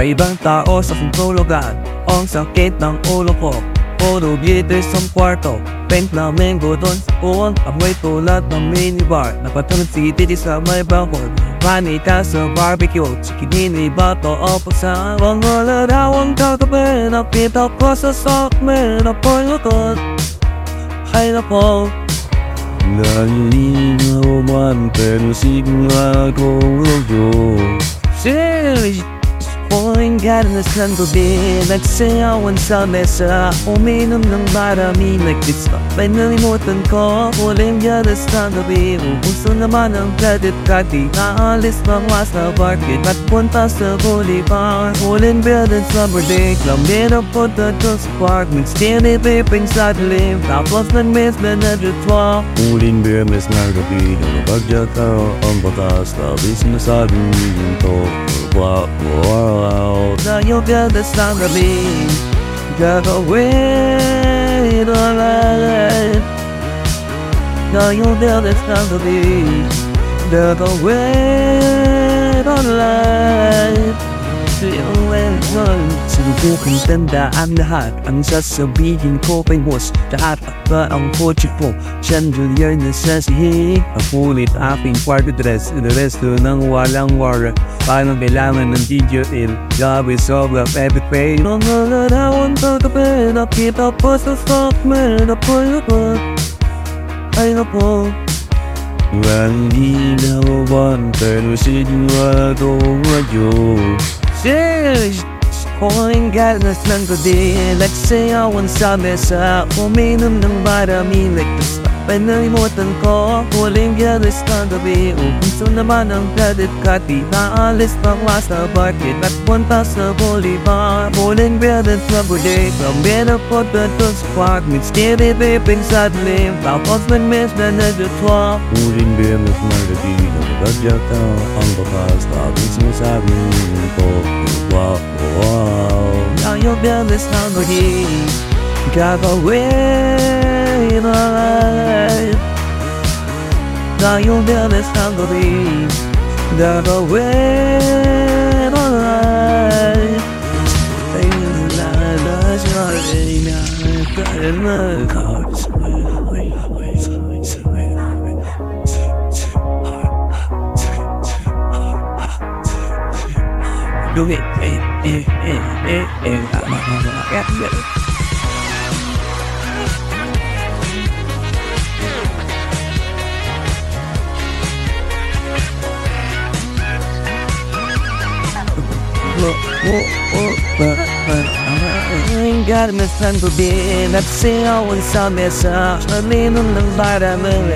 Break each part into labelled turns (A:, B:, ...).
A: Iba-ibang tao sa kungkulugan Ang sakit ng ulo ko. Puro beauty sa kwarto. Paint na mango doon sa uwang Amoy tulad ng minibar. Napatulog si Titi sa may balkon Panita sa barbecue. Chikinini bato. O pagsa Ang wala daw ang kagabi Nakita ko sa sakme Na pagkakot Hay na po
B: Nalilinaw man pero sigurado
A: Seriously Poing ganas ng gabi. Nagsayawan sa mesa. Uminom ng marami. Nagdits pa. May nalimutan ko. Huling ganas ng gabi. Ubuso naman ang credit card. Di naalis pang was na parking At punta sa boulevard Huling building summer day. Lamit ang punta doon sa park. Nag-steady vaping sa dilim. Tapos nag-miss na nadutwa
B: Huling biyernes na gabi. Nalabagya ka ang batas. Tabi sinasabing ito Wow, wow
A: Na yung ganas ng gabi Gagawin ulit Na yung ganas ng gabi Gagawin COLL Sinubukan tandaan lahat Ang sasabihin ko kay Moss Lahat ba ang kotse ko Chandelier na sa sihi Ngunit aking kwarto dress The rest resto ng walang war Paano kailangan ng video in Job is all of every pain Ang nalalawan sa gabi Nakita pa sa sakme Napuyo ko Ay napo Walang
B: ilaw Pero sinwa
A: ko ngayon Sheesh! Huling ganas ng gabi Let's say awan sabi sa uminom ng vitamin Like the Panalimutan ko Huling ganas ng gabi. Ubuso naman ang credit card Di naalis pang was na parking At punta sa boulevard Huling ganas ng gabi Pambira po doon sa park Mid-steady vaping sa dilim Tapos nag-miss na nagdutwa
B: Huling biyernes na gabi Nalabagya ka ang batas Tabi sinasabing ito Wow, wow.
A: Ang iyong biyanes ng gabi Gagawin ulit Na iyong biyanes ng gabi Gagawin ulit Ay nalalas na rin na Kaya na Do it, eh, eh, eh, eh, eh, ah, ah, ah, ah, ah, ah. Ang ganas ng gabi Nagsayawan sa mesa Nalinom ng baramang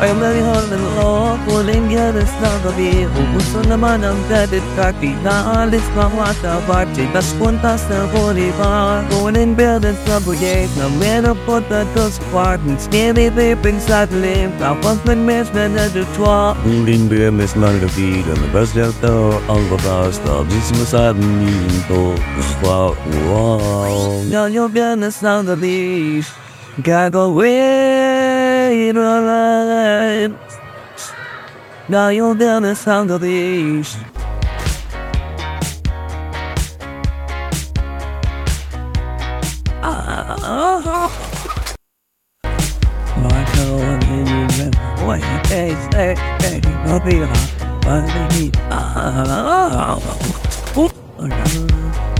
A: Ay malihon ng loob Huling ganas ng gabi Ubuso naman ang credit card Di naalis pa sa party Tas punta sa boulevard Huling building sa buyek Na meron po tato sa apartment Skinny vaping sa dilim Tapos nag-miss na nadutwa
B: Huling biyernes na gabi Nalabagya ka ang batas Tabi sinasabing ito Wow, wow
A: Yan yung biyanas ng gabi Gagawin ulit Na yung biyanas ng gabi Ah, Marco, Wait, hey, hey, hey, I'll be on. I'll be ah, Na yung biyanas ng gabi Singing for hands